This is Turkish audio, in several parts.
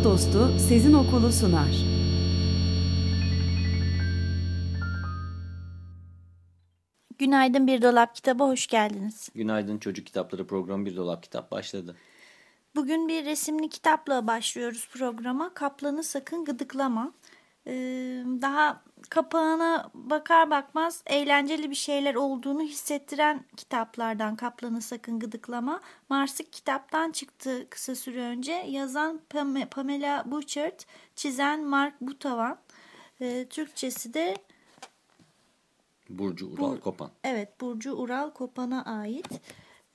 Kitap Dostu Sezin Okulu sunar. Günaydın Bir Dolap Kitabı hoş geldiniz. Günaydın Çocuk Kitapları programı Bir Dolap Kitap başladı. Bugün bir resimli kitapla başlıyoruz programa. Kaplanı sakın gıdıklama. Ee, daha kapağına bakar bakmaz eğlenceli bir şeyler olduğunu hissettiren kitaplardan Kaplanı Sakın Gıdıklama. Marsık kitaptan çıktı kısa süre önce. Yazan Pamela Bouchard, çizen Mark Butavan. Ee, Türkçesi de Burcu Ural Bur Kopan. Evet Burcu Ural Kopan'a ait.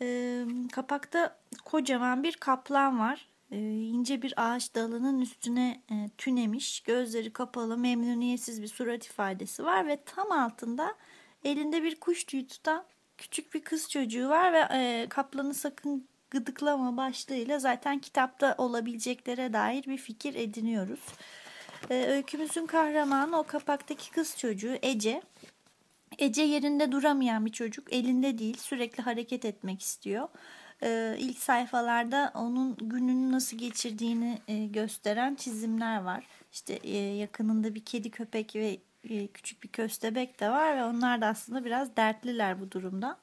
Ee, kapakta kocaman bir kaplan var. Ee, ince bir ağaç dalının üstüne e, tünemiş. Gözleri kapalı memnuniyetsiz bir surat ifadesi var. Ve tam altında elinde bir kuş tüyü tutan küçük bir kız çocuğu var. Ve e, kaplanı sakın gıdıklama başlığıyla zaten kitapta olabileceklere dair bir fikir ediniyoruz. Ee, öykümüzün kahramanı o kapaktaki kız çocuğu Ece. Ece yerinde duramayan bir çocuk. Elinde değil sürekli hareket etmek istiyor. Ee, ilk sayfalarda onun gününü nasıl geçirdiğini e, gösteren çizimler var. İşte e, yakınında bir kedi köpek ve e, küçük bir köstebek de var ve onlar da aslında biraz dertliler bu durumda.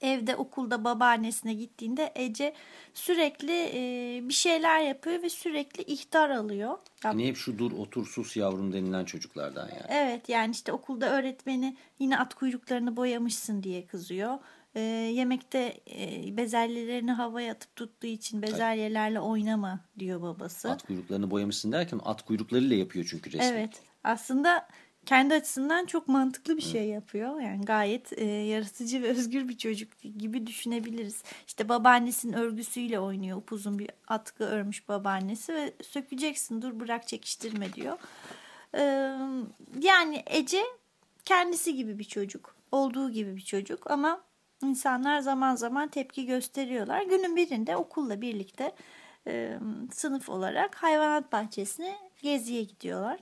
Evde okulda babaannesine gittiğinde Ece sürekli e, bir şeyler yapıyor ve sürekli ihtar alıyor. Yani hep şu dur otur sus yavrum denilen çocuklardan yani. Evet yani işte okulda öğretmeni yine at kuyruklarını boyamışsın diye kızıyor. E, yemekte e, bezelyelerini havaya atıp tuttuğu için bezelyelerle oynama diyor babası. At kuyruklarını boyamışsın derken at kuyruklarıyla yapıyor çünkü resmi. Evet aslında kendi açısından çok mantıklı bir şey yapıyor. Yani gayet e, yaratıcı ve özgür bir çocuk gibi düşünebiliriz. İşte babaannesinin örgüsüyle oynuyor. Upuzun bir atkı örmüş babaannesi ve sökeceksin dur bırak çekiştirme diyor. E, yani Ece kendisi gibi bir çocuk. Olduğu gibi bir çocuk ama insanlar zaman zaman tepki gösteriyorlar. Günün birinde okulla birlikte e, sınıf olarak hayvanat bahçesine geziye gidiyorlar.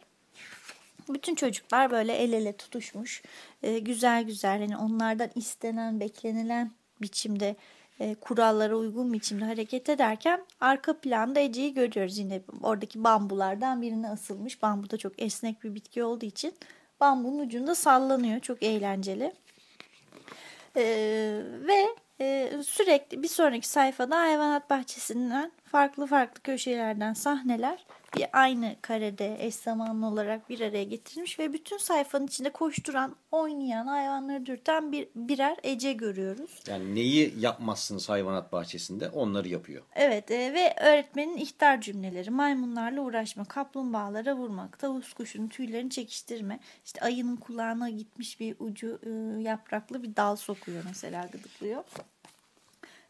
Bütün çocuklar böyle el ele tutuşmuş. E, güzel güzel hani onlardan istenen, beklenilen biçimde e, kurallara uygun biçimde hareket ederken arka planda Ece'yi görüyoruz. Yine oradaki bambulardan birine asılmış. Bambu da çok esnek bir bitki olduğu için bambunun ucunda sallanıyor. Çok eğlenceli. E, ve e, sürekli bir sonraki sayfada hayvanat bahçesinden farklı farklı köşelerden sahneler bir aynı karede eş zamanlı olarak bir araya getirilmiş ve bütün sayfanın içinde koşturan, oynayan, hayvanları dürten bir birer Ece görüyoruz. Yani neyi yapmazsınız hayvanat bahçesinde onları yapıyor. Evet e, ve öğretmenin ihtar cümleleri maymunlarla uğraşma, kaplumbağalara vurmak, tavus kuşunun tüylerini çekiştirme, işte ayının kulağına gitmiş bir ucu e, yapraklı bir dal sokuyor mesela gıdıklıyor.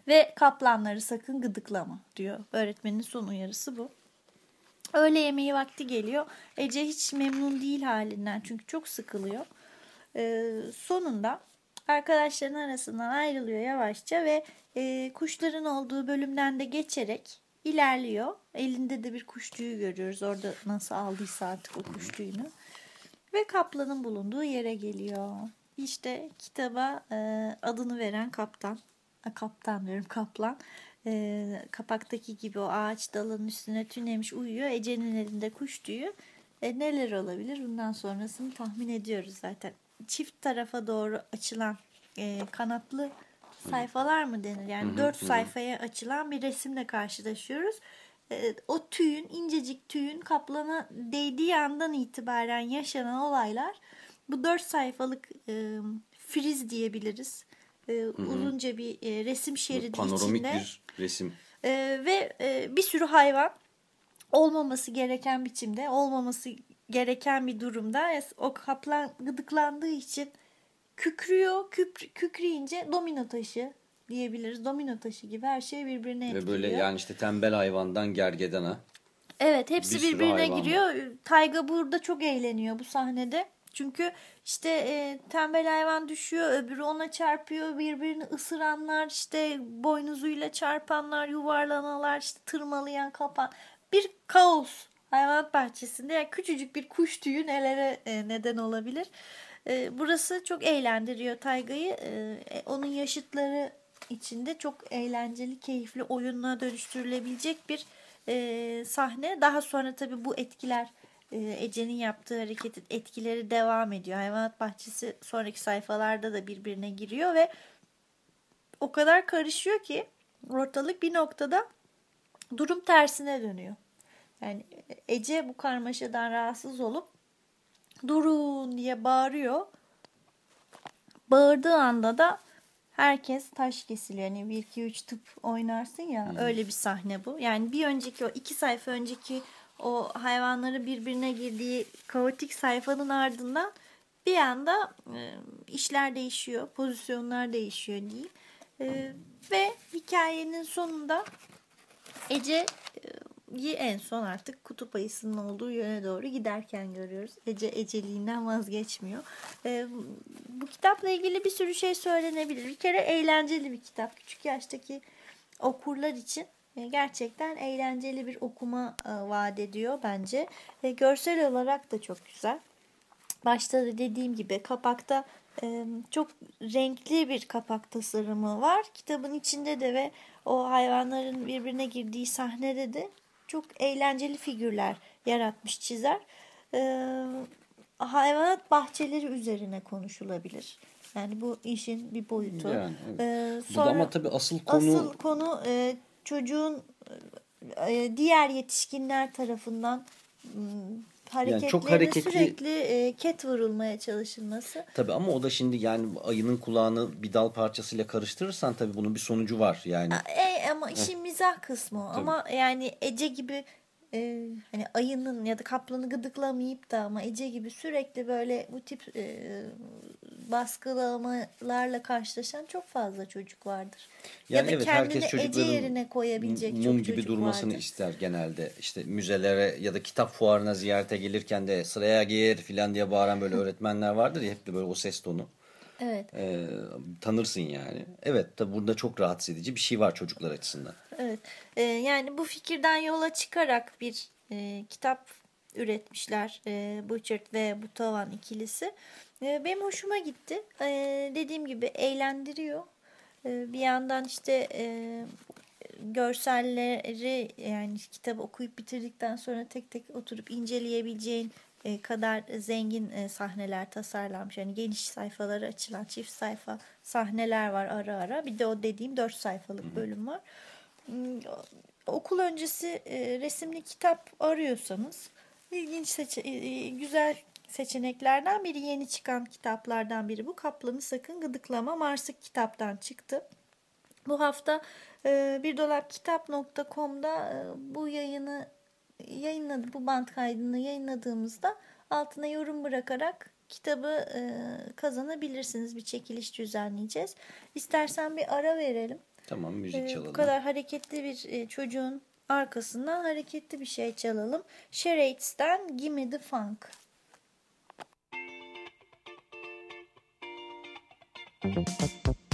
Ve kaplanları sakın gıdıklama diyor. Öğretmenin son uyarısı bu. Öğle yemeği vakti geliyor. Ece hiç memnun değil halinden çünkü çok sıkılıyor. Ee, sonunda arkadaşların arasından ayrılıyor yavaşça ve e, kuşların olduğu bölümden de geçerek ilerliyor. Elinde de bir kuş tüyü görüyoruz. Orada nasıl aldıysa artık o kuş tüyünü. Ve kaplanın bulunduğu yere geliyor. İşte kitaba e, adını veren kaptan. Kaptan diyorum kaplan e, kapaktaki gibi o ağaç dalının üstüne tünemiş uyuyor. Ece'nin elinde kuş tüyü. E, neler olabilir? Bundan sonrasını tahmin ediyoruz zaten. Çift tarafa doğru açılan e, kanatlı sayfalar mı denir? Yani dört sayfaya açılan bir resimle karşılaşıyoruz. E, o tüyün, incecik tüyün kaplana değdiği andan itibaren yaşanan olaylar bu dört sayfalık e, friz diyebiliriz. E, uzunca bir e, resim şeridi Panoramik içinde. bir resim. E, ve e, bir sürü hayvan olmaması gereken biçimde, olmaması gereken bir durumda o kaplan gıdıklandığı için kükrüyor. Küp, kükreyince domino taşı diyebiliriz. Domino taşı gibi her şey birbirine etkiliyor. Ve böyle yani işte tembel hayvandan gergedana. Evet hepsi Bir birbirine hayvan var. giriyor. Tayga burada çok eğleniyor bu sahnede. Çünkü işte e, tembel hayvan düşüyor, öbürü ona çarpıyor, birbirini ısıranlar, işte boynuzuyla çarpanlar, yuvarlanalar, işte tırmalayan kapan. Bir kaos hayvanat bahçesinde. Yani küçücük bir kuş tüyü nelere e, neden olabilir. E, burası çok eğlendiriyor Tayga'yı. E, e, onun yaşıtları içinde çok eğlenceli, keyifli oyununa dönüştürülebilecek bir e, sahne. Daha sonra tabii bu etkiler Ece'nin yaptığı hareketin etkileri devam ediyor. Hayvanat bahçesi sonraki sayfalarda da birbirine giriyor ve o kadar karışıyor ki ortalık bir noktada durum tersine dönüyor. Yani Ece bu karmaşadan rahatsız olup durun diye bağırıyor. Bağırdığı anda da herkes taş kesiliyor. Yani 1 2 3 tıp oynarsın ya öyle bir sahne bu. Yani bir önceki o iki sayfa önceki o hayvanları birbirine girdiği kaotik sayfanın ardından bir anda e, işler değişiyor, pozisyonlar değişiyor diyeyim. E, ve hikayenin sonunda Ece'yi en son artık kutup ayısının olduğu yöne doğru giderken görüyoruz. Ece eceliğinden vazgeçmiyor. E, bu kitapla ilgili bir sürü şey söylenebilir. Bir kere eğlenceli bir kitap. Küçük yaştaki okurlar için e, gerçekten eğlenceli bir okuma e, vaat ediyor bence. E, görsel olarak da çok güzel. Başta da dediğim gibi kapakta e, çok renkli bir kapak tasarımı var. Kitabın içinde de ve o hayvanların birbirine girdiği sahnede de çok eğlenceli figürler yaratmış çizer. E, hayvanat bahçeleri üzerine konuşulabilir. Yani bu işin bir boyutu. Yani, evet. E, Burada ama tabii asıl konu Asıl konu e, çocuğun e, diğer yetişkinler tarafından hareketlerine çok hareketli- sürekli e, ket vurulmaya çalışılması. Tabii ama o da şimdi yani ayının kulağını bir dal parçasıyla karıştırırsan tabii bunun bir sonucu var. Yani E, ama işin mizah kısmı o. Ama yani Ece gibi e, hani ayının ya da kaplanı gıdıklamayıp da ama Ece gibi sürekli böyle bu tip e, baskılamalarla karşılaşan çok fazla çocuk vardır. Yani ya da evet, kendini herkes Ece yerine koyabilecek mum çok gibi çocuk durmasını vardır. ister genelde. İşte müzelere ya da kitap fuarına ziyarete gelirken de sıraya gir filan diye bağıran böyle öğretmenler vardır ya hep de böyle o ses tonu. Evet. Ee, tanırsın yani. Evet tabi burada çok rahatsız edici bir şey var çocuklar açısından. Evet. Ee, yani bu fikirden yola çıkarak bir e, kitap üretmişler e, Butchert ve Butovan ikilisi. E, benim hoşuma gitti. E, dediğim gibi eğlendiriyor. E, bir yandan işte e, görselleri yani kitabı okuyup bitirdikten sonra tek tek oturup inceleyebileceğin e, kadar zengin e, sahneler tasarlanmış. Yani geniş sayfaları açılan çift sayfa sahneler var ara ara. Bir de o dediğim dört sayfalık bölüm var. Hmm, Okul öncesi e, resimli kitap arıyorsanız ilginç seçe- e, güzel seçeneklerden biri yeni çıkan kitaplardan biri bu. Kaplanı sakın gıdıklama Marsık kitaptan çıktı. Bu hafta e, bir dolap kitap.com'da e, bu yayını yayınladı bu band kaydını yayınladığımızda altına yorum bırakarak kitabı e, kazanabilirsiniz. Bir çekiliş düzenleyeceğiz. İstersen bir ara verelim. Tamam müzik ee, çalalım. Bu kadar hareketli bir e, çocuğun arkasından hareketli bir şey çalalım. Sherates'ten Gimme the Funk. Thank you.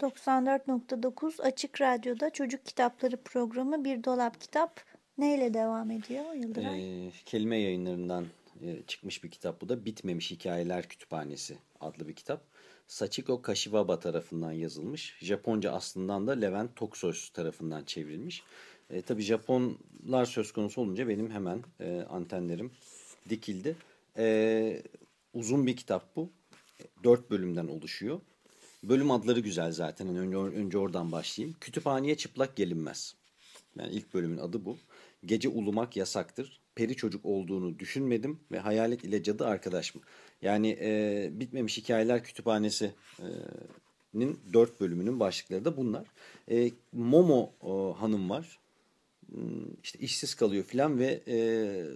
94.9 Açık Radyo'da Çocuk Kitapları programı Bir Dolap Kitap neyle devam ediyor Yıldıray? Ee, kelime yayınlarından e, çıkmış bir kitap bu da. Bitmemiş Hikayeler Kütüphanesi adlı bir kitap. Sachiko Kashiwaba tarafından yazılmış. Japonca aslından da Levent Toksoy tarafından çevrilmiş. E, tabii Japonlar söz konusu olunca benim hemen e, antenlerim dikildi. E, uzun bir kitap bu. Dört bölümden oluşuyor. Bölüm adları güzel zaten. Yani önce, önce oradan başlayayım. Kütüphaneye çıplak gelinmez. Yani ilk bölümün adı bu. Gece ulumak yasaktır. Peri çocuk olduğunu düşünmedim ve hayalet ile cadı arkadaş mı? Yani e, bitmemiş hikayeler kütüphanesi'nin dört bölümünün başlıkları da bunlar. E, Momo o, hanım var. Hmm, işte işsiz kalıyor filan ve e,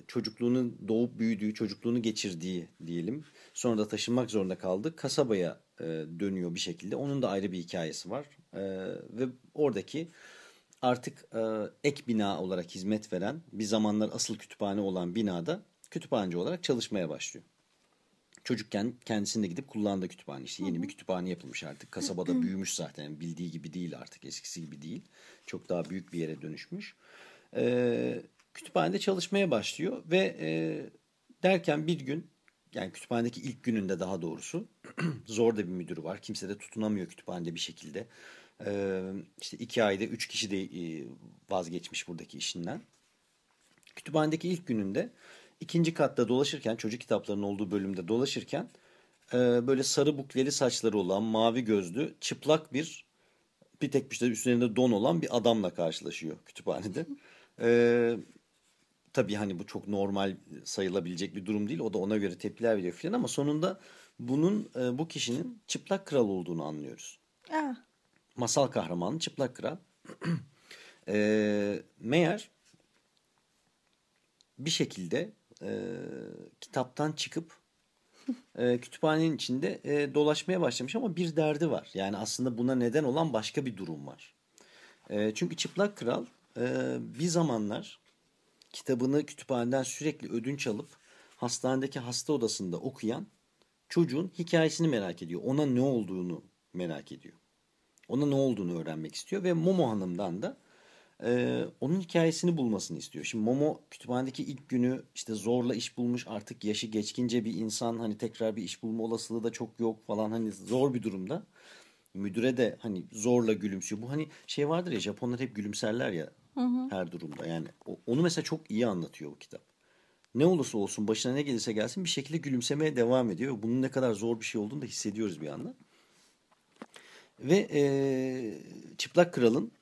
çocukluğunu doğup büyüdüğü, çocukluğunu geçirdiği diyelim. Sonra da taşınmak zorunda kaldı. Kasabaya e, dönüyor bir şekilde. Onun da ayrı bir hikayesi var. E, ve oradaki artık e, ek bina olarak hizmet veren bir zamanlar asıl kütüphane olan binada kütüphaneci olarak çalışmaya başlıyor. Çocukken kendisinde gidip kullandığı kütüphane işte yeni bir kütüphane yapılmış artık. Kasabada büyümüş zaten bildiği gibi değil artık eskisi gibi değil. Çok daha büyük bir yere dönüşmüş. E, kütüphanede çalışmaya başlıyor ve e, derken bir gün yani kütüphanedeki ilk gününde daha doğrusu zor da bir müdürü var. Kimse de tutunamıyor kütüphanede bir şekilde. Ee, işte iki ayda üç kişi de e, vazgeçmiş buradaki işinden. Kütüphanedeki ilk gününde ikinci katta dolaşırken çocuk kitaplarının olduğu bölümde dolaşırken e, böyle sarı bukleli saçları olan mavi gözlü çıplak bir bir tek işte üstlerinde don olan bir adamla karşılaşıyor kütüphanede. Ee, tabii hani bu çok normal sayılabilecek bir durum değil. O da ona göre tepkiler veriyor filan ama sonunda bunun e, bu kişinin çıplak kral olduğunu anlıyoruz. Aa, Masal kahramanı çıplak kral. e, meğer bir şekilde e, kitaptan çıkıp e, kütüphanenin içinde e, dolaşmaya başlamış ama bir derdi var. Yani aslında buna neden olan başka bir durum var. E, çünkü çıplak kral e, bir zamanlar kitabını kütüphaneden sürekli ödünç alıp hastanedeki hasta odasında okuyan çocuğun hikayesini merak ediyor. Ona ne olduğunu merak ediyor. Ona ne olduğunu öğrenmek istiyor ve Momo Hanım'dan da e, onun hikayesini bulmasını istiyor. Şimdi Momo kütüphanedeki ilk günü işte zorla iş bulmuş artık yaşı geçkince bir insan hani tekrar bir iş bulma olasılığı da çok yok falan hani zor bir durumda. Müdüre de hani zorla gülümsüyor. Bu hani şey vardır ya Japonlar hep gülümserler ya her durumda. Yani onu mesela çok iyi anlatıyor bu kitap. Ne olursa olsun başına ne gelirse gelsin bir şekilde gülümsemeye devam ediyor. Ve bunun ne kadar zor bir şey olduğunu da hissediyoruz bir anda. Ve e, Çıplak Kral'ın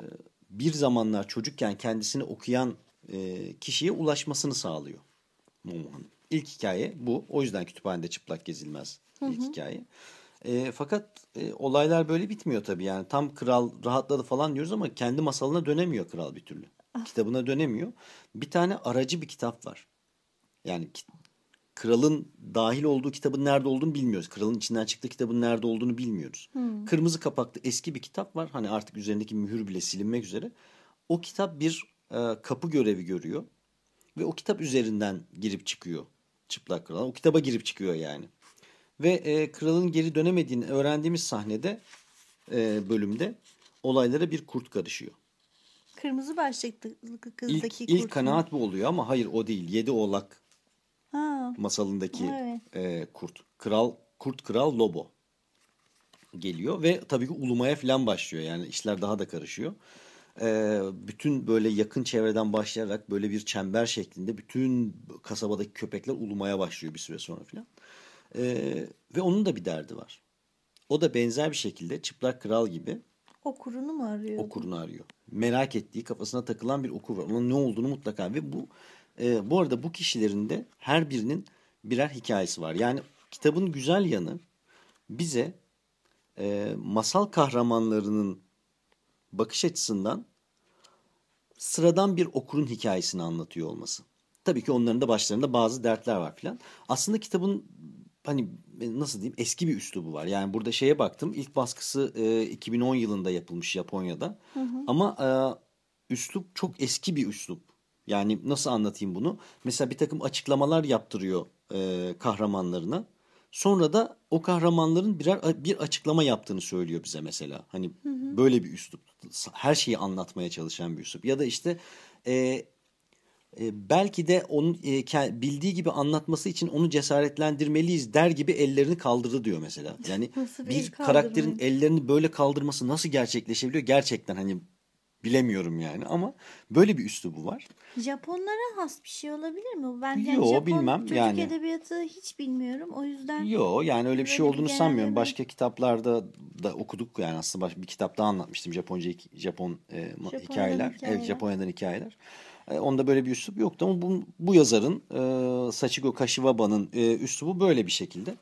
e, bir zamanlar çocukken kendisini okuyan e, kişiye ulaşmasını sağlıyor. Momo Hanım. İlk hikaye bu. O yüzden kütüphanede çıplak gezilmez ilk hikaye. E, fakat e, olaylar böyle bitmiyor tabii. Yani tam kral rahatladı falan diyoruz ama kendi masalına dönemiyor kral bir türlü. Kitabına dönemiyor. Bir tane aracı bir kitap var. Yani kralın dahil olduğu kitabın nerede olduğunu bilmiyoruz. Kralın içinden çıktığı kitabın nerede olduğunu bilmiyoruz. Kırmızı kapaklı eski bir kitap var. Hani artık üzerindeki mühür bile silinmek üzere. O kitap bir e, kapı görevi görüyor. Ve o kitap üzerinden girip çıkıyor çıplak kral. O kitaba girip çıkıyor yani. Ve e, kralın geri dönemediğini öğrendiğimiz sahnede e, bölümde olaylara bir kurt karışıyor. kırmızı başlıklı İlk, kızdaki ilk kurt kanaat bu oluyor ama hayır o değil. Yedi oğlak Ha, masalındaki Evet. e, kurt. Kral Kurt Kral Lobo geliyor ve tabii ki ulumaya falan başlıyor. Yani işler daha da karışıyor. E, bütün böyle yakın çevreden başlayarak böyle bir çember şeklinde bütün kasabadaki köpekler ulumaya başlıyor bir süre sonra falan. E, ve onun da bir derdi var. O da benzer bir şekilde Çıplak Kral gibi Okurunu mu arıyor? okurunu arıyor. Merak ettiği kafasına takılan bir okur var. Onun ne olduğunu mutlaka ve bu e, bu arada bu kişilerin de her birinin birer hikayesi var. Yani kitabın güzel yanı bize e, masal kahramanlarının bakış açısından sıradan bir okurun hikayesini anlatıyor olması. Tabii ki onların da başlarında bazı dertler var filan. Aslında kitabın hani nasıl diyeyim eski bir üslubu var. Yani burada şeye baktım. İlk baskısı e, 2010 yılında yapılmış Japonya'da. Ama e, üslup çok eski bir üslup. Yani nasıl anlatayım bunu? Mesela bir takım açıklamalar yaptırıyor e, kahramanlarına. Sonra da o kahramanların birer bir açıklama yaptığını söylüyor bize mesela. Hani böyle bir üslup. Her şeyi anlatmaya çalışan bir üslup. Ya da işte e, e, belki de onun e, bildiği gibi anlatması için onu cesaretlendirmeliyiz der gibi ellerini kaldırdı diyor mesela. Yani bir bir karakterin ellerini böyle kaldırması nasıl gerçekleşebiliyor gerçekten hani bilemiyorum yani ama böyle bir üslubu var. Japonlara has bir şey olabilir mi? Ben Yo, yani Japon bilmem çocuk yani. edebiyatı hiç bilmiyorum. O yüzden Yo yani öyle bir şey bir olduğunu genel sanmıyorum. evet. Başka kitaplarda da okuduk yani aslında baş- bir kitapta anlatmıştım Japonca Japon e, Japonya'dan hikayeler. hikayeler. Evet Japonya'dan hikayeler. E, onda böyle bir üslup yoktu ama bu, bu yazarın e, Sachiko Kashiwaba'nın e, üslubu böyle bir şekilde.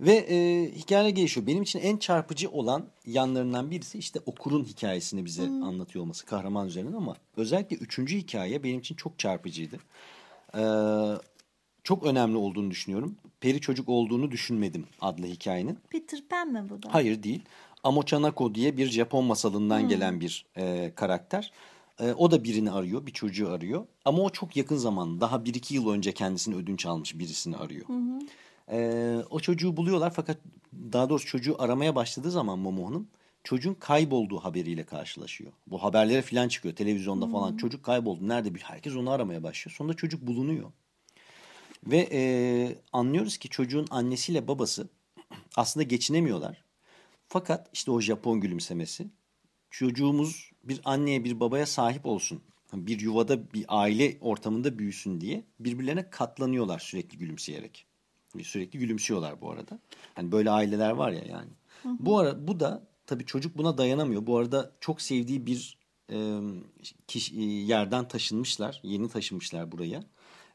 Ve e, hikaye gelişiyor. Benim için en çarpıcı olan yanlarından birisi işte okurun hikayesini bize anlatıyor olması kahraman üzerinden ama özellikle üçüncü hikaye benim için çok çarpıcıydı. E, çok önemli olduğunu düşünüyorum. Peri çocuk olduğunu düşünmedim adlı hikayenin. Peter Pan mi bu da? Hayır değil. Amochanako diye bir Japon masalından gelen bir e, karakter. E, o da birini arıyor, bir çocuğu arıyor. Ama o çok yakın zaman, daha bir iki yıl önce kendisini ödünç almış birisini arıyor. E, o çocuğu buluyorlar fakat daha doğrusu çocuğu aramaya başladığı zaman Momo Hanım çocuğun kaybolduğu haberiyle karşılaşıyor. Bu haberlere falan çıkıyor televizyonda falan. Çocuk kayboldu. Nerede? Herkes onu aramaya başlıyor. Sonunda çocuk bulunuyor. Ve e, anlıyoruz ki çocuğun annesiyle babası aslında geçinemiyorlar. Fakat işte o Japon gülümsemesi çocuğumuz bir anneye bir babaya sahip olsun. Bir yuvada bir aile ortamında büyüsün diye birbirlerine katlanıyorlar sürekli gülümseyerek. Sürekli gülümsüyorlar bu arada. Hani böyle aileler var ya yani. Bu ara bu da tabii çocuk buna dayanamıyor. Bu arada çok sevdiği bir e, kişi, e, yerden taşınmışlar. Yeni taşınmışlar buraya.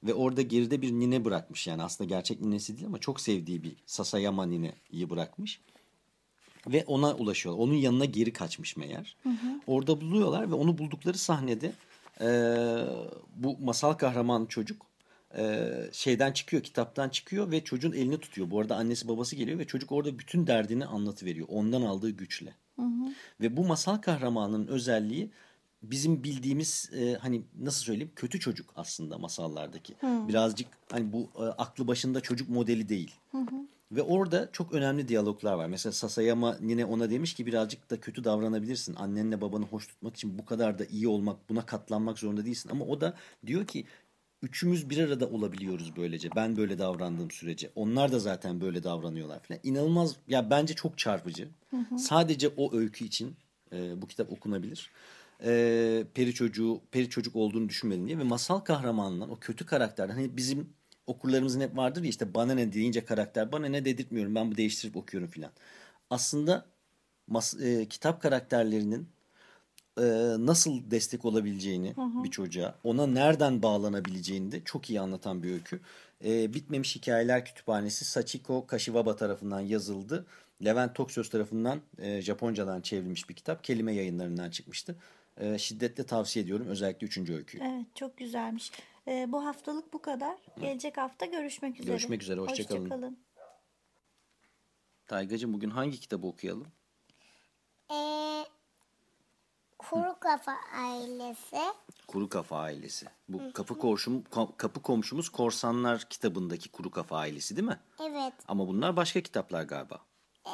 Ve orada geride bir nine bırakmış. Yani aslında gerçek ninesi değil ama çok sevdiği bir Sasayama nineyi bırakmış. Ve ona ulaşıyorlar. Onun yanına geri kaçmış meğer. Orada buluyorlar ve onu buldukları sahnede e, bu masal kahraman çocuk e, şeyden çıkıyor, kitaptan çıkıyor ve çocuğun elini tutuyor. Bu arada annesi babası geliyor ve çocuk orada bütün derdini anlatıveriyor. Ondan aldığı güçle. Ve bu masal kahramanının özelliği bizim bildiğimiz e, hani nasıl söyleyeyim kötü çocuk aslında masallardaki. Birazcık hani bu e, aklı başında çocuk modeli değil. Ve orada çok önemli diyaloglar var. Mesela Sasayama yine ona demiş ki birazcık da kötü davranabilirsin. Annenle babanı hoş tutmak için bu kadar da iyi olmak, buna katlanmak zorunda değilsin. Ama o da diyor ki üçümüz bir arada olabiliyoruz böylece. Ben böyle davrandığım sürece. Onlar da zaten böyle davranıyorlar falan. İnanılmaz ya bence çok çarpıcı. Sadece o öykü için e, bu kitap okunabilir. E, peri çocuğu, peri çocuk olduğunu düşünmedim diye ve masal kahramanından o kötü karakterden hani bizim okurlarımızın hep vardır ya işte bana ne deyince karakter bana ne dedirtmiyorum ben bu değiştirip okuyorum filan. Aslında mas- e, kitap karakterlerinin e, nasıl destek olabileceğini bir çocuğa, ona nereden bağlanabileceğini de çok iyi anlatan bir öykü. E, Bitmemiş Hikayeler Kütüphanesi Sachiko Kashiwaba tarafından yazıldı. Levent Toksöz tarafından e, Japoncadan çevrilmiş bir kitap. Kelime yayınlarından çıkmıştı. E, şiddetle tavsiye ediyorum özellikle üçüncü öyküyü. Evet çok güzelmiş. Ee, bu haftalık bu kadar. Gelecek hafta görüşmek üzere. Görüşmek üzere, hoşça kalın. kalın. Taygacığım bugün hangi kitabı okuyalım? Ee, kuru kafa ailesi. Kuru Kafa Ailesi. Bu kapı komşum kapı komşumuz Korsanlar kitabındaki Kuru Kafa Ailesi değil mi? Evet, Ama bunlar başka kitaplar galiba.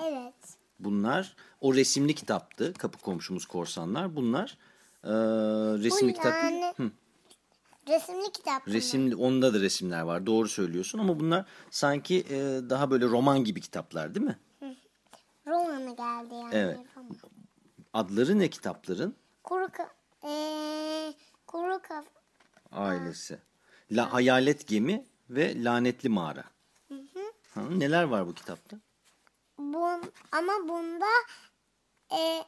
evet. Bunlar o resimli kitaptı. Kapı komşumuz korsanlar. Bunlar e, resimli Bu kitap. yani- Hı, Resimli kitap mı? resimli onda da resimler var. Doğru söylüyorsun ama bunlar sanki e, daha böyle roman gibi kitaplar değil mi? Romanı geldi yani. Evet. roman. Adları ne kitapların? Kuru ka ee, kuru kafa Ailesi. La Hayalet Gemi ve Lanetli Mağara. Ha, neler var bu kitapta? bun ama bunda ee,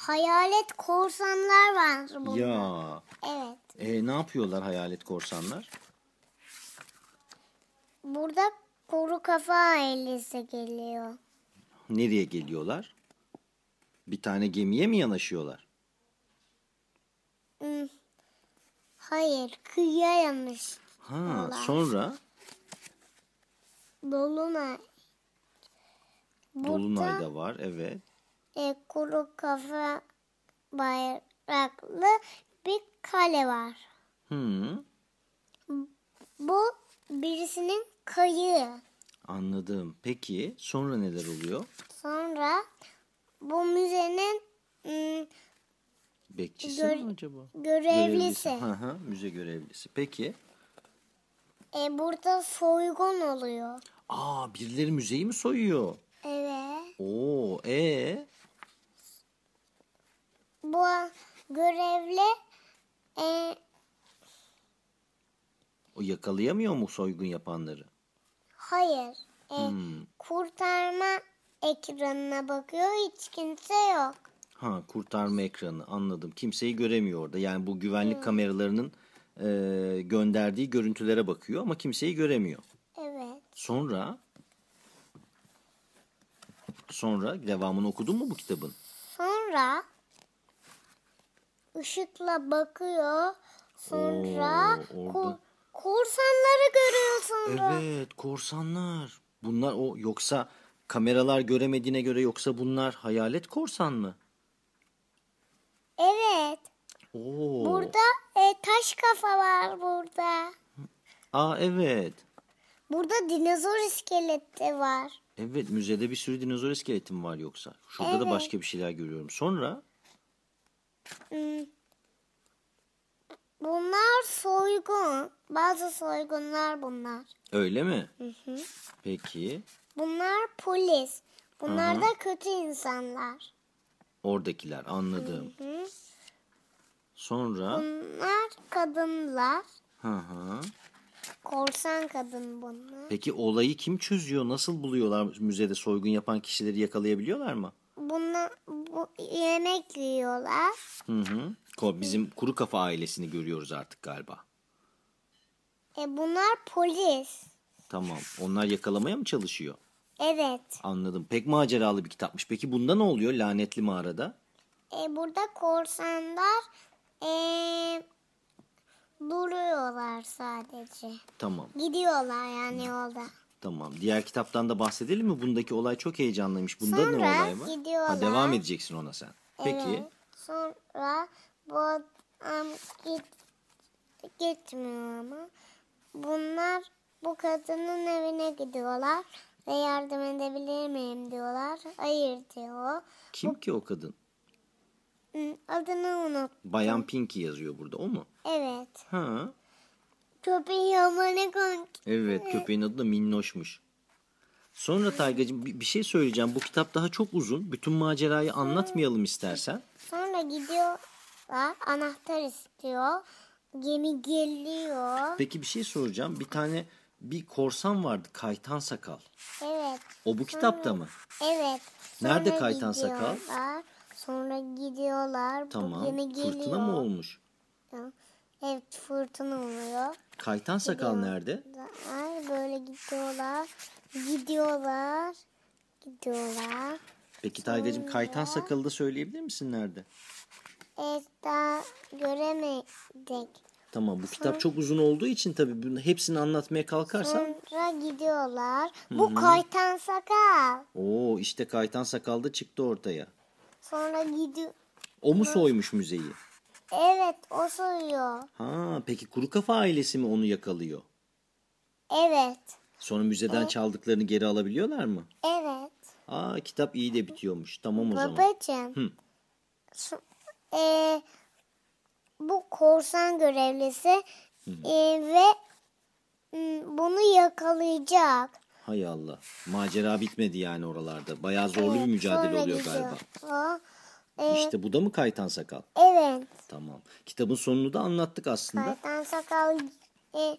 hayalet korsanlar var burada. Ya. Evet. E, ne yapıyorlar hayalet korsanlar? Burada kuru kafa ailesi geliyor. Nereye geliyorlar? Bir tane gemiye mi yanaşıyorlar? Hmm. Hayır, kıyıya yanlış. Ha, sonra Dolunay. Dolunay Burada da var. Evet. E, kuru kafa bayraklı bir kale var. Hı, Bu birisinin kayığı. anladım. Peki sonra neler oluyor? Sonra bu müzenin ım, Bekçisi Gör- mi acaba? görevlisi. Hı hı, müze görevlisi. Peki. E, burada soygun oluyor. Aa, birileri müzeyi mi soyuyor? Evet. Oo, e Bu görevli e, o yakalayamıyor mu soygun yapanları? hayır. E, Hmm. Kurtarma ekranına bakıyor. Hiç kimse yok. Ha, kurtarma ekranı anladım. Kimseyi göremiyor orada. Yani bu güvenlik kameralarının e, gönderdiği görüntülere bakıyor ama kimseyi göremiyor. Evet. Sonra sonra devamını okudun mu bu kitabın? Sonra ışıkla bakıyor. Sonra Oo, orada. ko- korsanları görüyor sonra. Evet, korsanlar. Bunlar o yoksa kameralar göremediğine göre yoksa bunlar hayalet korsan mı? Evet. Oo. Burada e, taş kafa var burada. Aa evet. Burada dinozor iskeleti var. Evet müzede bir sürü dinozor iskeleti mi var yoksa? Şurada da Evet. başka bir şeyler görüyorum. Sonra. Bunlar soygun. Bazı soygunlar bunlar. öyle mi? Peki Bunlar polis. Bunlar Aha. da kötü insanlar. oradakiler anladım. Hı. Sonra Bunlar kadınlar. hı hı. Korsan kadın bunlar. Peki olayı kim çözüyor? Nasıl buluyorlar müzede soygun yapan kişileri yakalayabiliyorlar mı? Bunlar bu, yemek yiyorlar. Hı hı. Bizim kuru kafa ailesini görüyoruz artık galiba. E bunlar polis. Tamam. Onlar yakalamaya mı çalışıyor? Evet. Anladım. Pek maceralı bir kitapmış. Peki bunda ne oluyor lanetli mağarada? E burada korsanlar e, duruyorlar sadece. Tamam. Gidiyorlar yani yolda. Tamam. Diğer kitaptan da bahsedelim mi? Bundaki olay çok heyecanlıymış. Bunda ne Sonra olay var? gidiyorlar. Ha, devam edeceksin ona sen. Peki. Evet. Sonra bu adam git, gitmiyor ama. Bunlar bu kadının evine gidiyorlar ve yardım edebilir miyim diyorlar. Hayır diyor. Kim ki o kadın? Hı, Adını unut. Bayan Pinky yazıyor burada. O mu? Evet. Ha. Köpeği ama ne komik. Evet. Köpeğin adı da Minnoş'muş. Sonra Taygacığım bir bir şey söyleyeceğim. Bu kitap daha çok uzun. Bütün macerayı anlatmayalım istersen. Sonra gidiyorlar. Anahtar istiyor. Gemi geliyor. Peki bir şey soracağım. Bir tane bir korsan vardı. Kaytan Sakal. Evet. O bu kitapta mı? Evet. Nerede Sonra kaytan sakal? gidiyorlar. Sonra gidiyorlar. Bu Tamam. gemi geliyor. Fırtına mı olmuş? Evet fırtına oluyor. Kaytan Sakal nerede? Ay böyle gidiyorlar. Gidiyorlar. Gidiyorlar. Peki Taygacığım Kaytan Sakal'ı da söyleyebilir misin nerede? Evet daha göremedik. Tamam bu kitap çok uzun olduğu için tabii bunu hepsini anlatmaya kalkarsan. Sonra gidiyorlar. Bu kaytan sakal. Oo işte Kaytan Sakal da çıktı ortaya. Sonra gidiyor. O mu soymuş müzeyi? Evet o soyuyor. Ha peki Kuru Kafa ailesi mi onu yakalıyor? Evet. Sonra müzeden çaldıklarını geri alabiliyorlar mı? Evet. Aa kitap iyi de bitiyormuş. Tamam o zaman. Babacığım. Hı. Su- e, bu korsan görevlisi e, ve bunu yakalayacak. Hay Allah. Macera bitmedi yani oralarda. Bayağı zorlu bir Evet, mücadele sonra oluyor gidiyor. galiba. O, e, İşte bu da mı Kaytan Sakal? Evet. Tamam. Kitabın sonunu da anlattık aslında. Kaytan sakal e,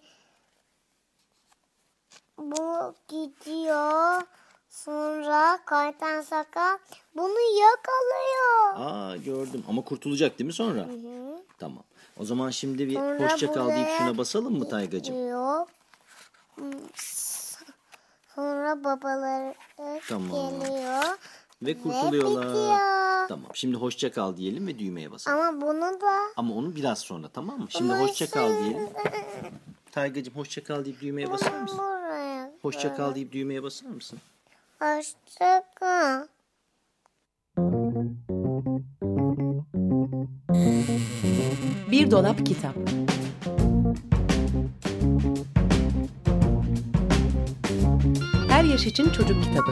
bu gidiyor. Sonra kaytan sakal bunu yakalıyor. Aa gördüm ama kurtulacak değil mi sonra? Tamam. O zaman şimdi bir Sonra hoşça kal deyip şuna basalım mı Taygacığım? Yok. Hmm, Sonra babaları Tamam. geliyor. Ve kurtuluyorlar. bitiyor. Tamam. Şimdi hoşça kal diyelim ve düğmeye basalım. Ama bunu da Ama onu biraz sonra tamam mı? Şimdi Ama hoşça kal diyelim. Taygacığım hoşça kal deyip düğmeye basar mısın? buraya. Hoşça kal deyip düğmeye basar mısın? Hoşça kal. Bir dolap kitap. Her yaş için çocuk kitabı.